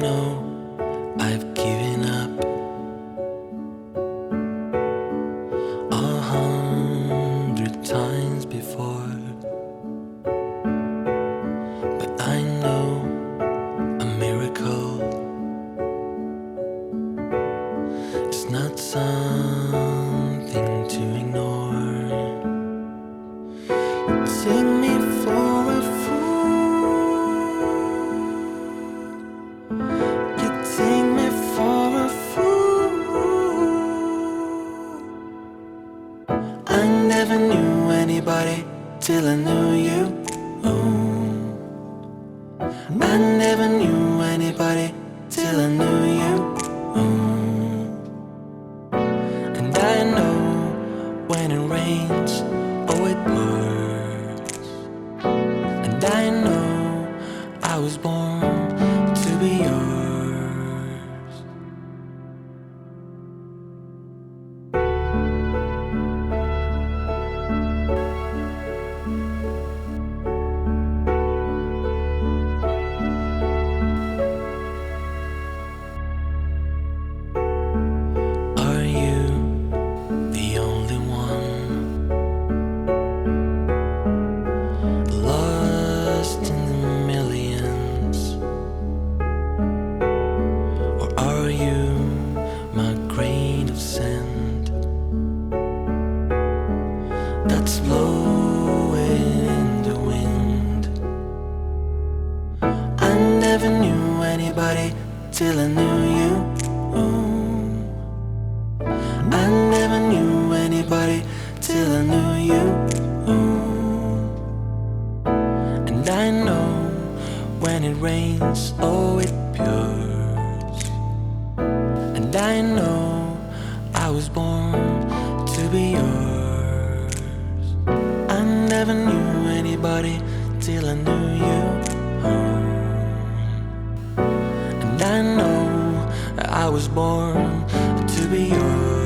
know I've given up. A hundred times before, but I know a miracle is not some. Till I knew you. Ooh. I never knew anybody till I knew you. Ooh. And I know when it rains, oh it pours. And I know I was born that's blowing in the wind? I never knew anybody till I knew you. I never knew anybody till I knew you. And I know when it rains, oh, it pours. And I know I was born to be yours. Never knew anybody till I knew you. And I know I was born to be yours.